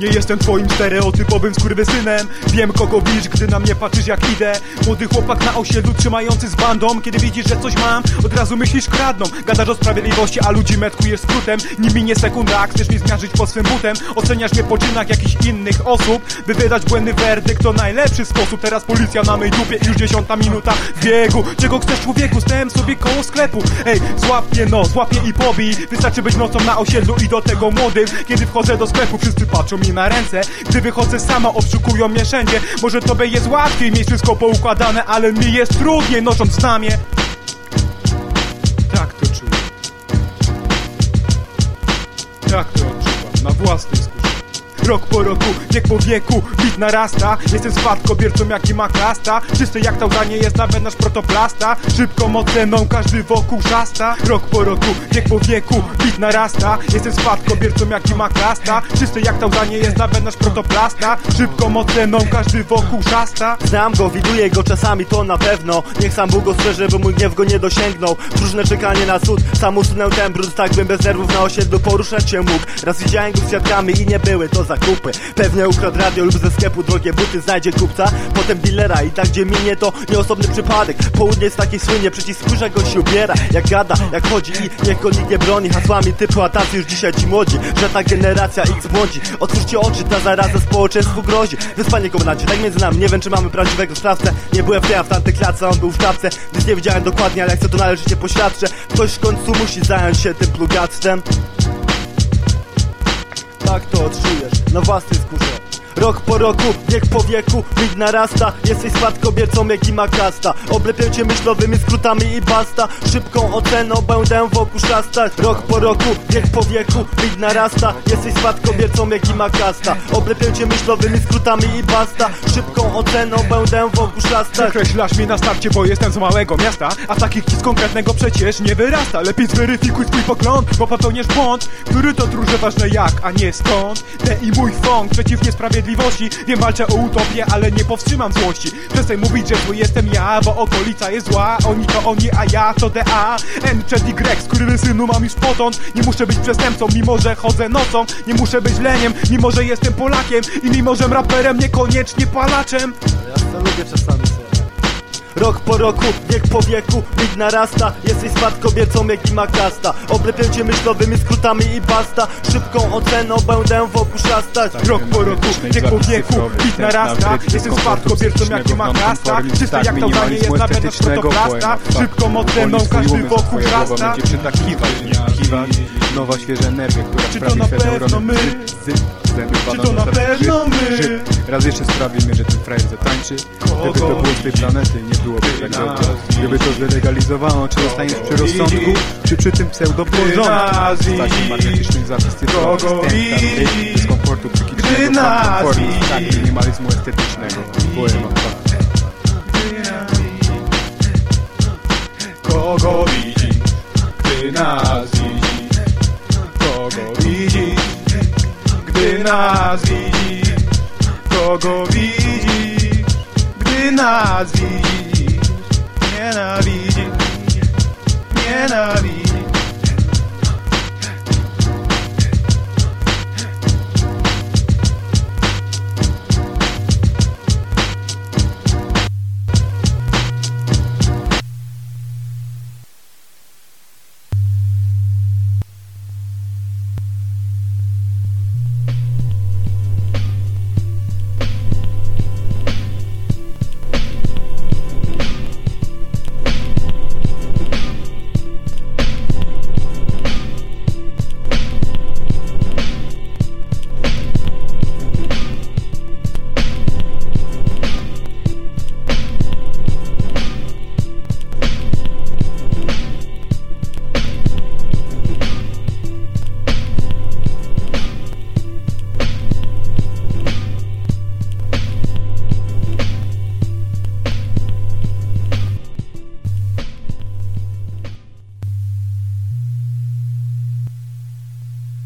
Nie jestem twoim stereotypowym skurwysynem. Wiem kogo widzisz, gdy na mnie patrzysz jak idę. Młody chłopak na osiedlu trzymający z bandą. Kiedy widzisz, że coś mam, od razu myślisz kradną. Gadasz o sprawiedliwości, a ludzi metkujesz skrótem. Nie minie sekunda, chcesz mnie zmiażdżyć pod swym butem. Oceniasz mnie po czynach jakichś innych osób. By wydać błędny werdykt to najlepszy sposób. Teraz policja na mej dupie i już dziesiąta minuta biegu. Czego chcesz człowieku, stałem sobie koło sklepu. Ej, złap mnie no, złapie i pobij. Wystarczy być nocą na osiedlu i do tego młodym. Kiedy wchodzę do sklepu, wszyscy patrzą mi na ręce. Gdy wychodzę sama, obszukują mnie wszędzie. Może tobie jest łatwiej mieć wszystko poukładane Ale mi jest trudniej nosząc znamie. Tak to czuję. Tak to odczuwam, na własnej Rok po roku, wiek po wieku, bit narasta. Jestem spadkobiercą jak i maklasta. Czysty jak tauranie jest nawet nasz protoplasta. Szybką oceną każdy wokół szasta Rok po roku, wiek po wieku, bit narasta. Jestem spadkobiercą jak i maklasta. Czysty jak tauranie jest nawet nasz protoplasta. Szybką oceną każdy wokół szasta Znam go, widuję go czasami, to na pewno. Niech sam Bóg go strzeże, by mój gniew go nie dosięgnął. Próżne czekanie na cud, sam usunę ten brud. Tak bym bez nerwów na osiedlu poruszać się mógł. Raz widziałem go z i nie były to zakupy Pewnie ukradł radio lub ze sklepu drogie buty Znajdzie kupca, potem dealera I tak gdzie minie to nieosobny przypadek. Południe z takiej słynie, przycisk spójrz jak go się ubiera. Jak gada, jak chodzi i niech go nikt nie broni. Hasłami typu, a tacy już dzisiaj ci młodzi Że ta generacja X błądzi Otwórzcie oczy, ta zaraza społeczeństwu grozi. Wyspanie komendancie, tak między nami. Nie wiem czy mamy prawdziwego sprawcę. Nie byłem w ja w tamtej klatce, on był w czapce. Nic nie wiedziałem dokładnie, ale jak chcę to należycie poświadczę. Ktoś w końcu musi zająć się tym plugactwem tak to odczujesz. Na własnej skórze Rok po roku, wiek po wieku, bit narasta. Jesteś spadkobiercą jak i makasta. Oblepię cię myślowymi skrótami i basta. Szybką oceną będę wokół szastać Rok po roku, wiek po wieku, bit narasta. Jesteś spadkobiercą jak i makasta. Oblepię cię myślowymi skrótami i basta. Szybką oceną będę wokół szastać Przekreślasz mnie na starcie, bo jestem z małego miasta. A takich z konkretnego przecież nie wyrasta. Lepiej zweryfikuj swój pogląd, bo popełniasz błąd Który to truże ważne jak, a nie skąd Te i mój fąk przeciw niesprawiedliwości Wiem, walczę o utopię, ale nie powstrzymam złości. Przestań mówić, że zły jestem ja, bo okolica jest zła. Oni to oni, a ja to DA N przed Y, synu mam już potąd Nie muszę być przestępcą, mimo że chodzę nocą. Nie muszę być leniem, mimo że jestem Polakiem. I mimo że raperem, niekoniecznie palaczem. Ja to lubię czasami. Rok po roku, wiek po wieku, bit narasta. Jesteś spadkobiercą jak i makasta Oblepię cię myślowymi skrótami i basta. Szybką oceną będę wokół szastać Rok po roku, wiek po wieku, bit narasta. Jestem spadkobiercą jak i makasta Czysty jak tauranie jest nawet nasz protoplasta Szybką oceną każdy wokół szasta Będzie przytakiwać, kiwać. Nowa świeża energia, która Czy to na pewno my? Czy to na pewno my? Raz jeszcze sprawimy, że ten frajer zatańczy Gdyby to było z tej planety, nie byłoby tak dobrze. Gdyby to zlegalizowano, czy zostaniesz przy rozsądku Czy przy tym pseudoporządku W takim marketycznych zapis cyfrowy dyskomfortu Gdy psychicznego nas komfortu, tak, minimalizmu estetycznego. Poema, gdy nas widzi? Kogo widzi, gdy nas widzi? Nienawidzi, nienawidzi.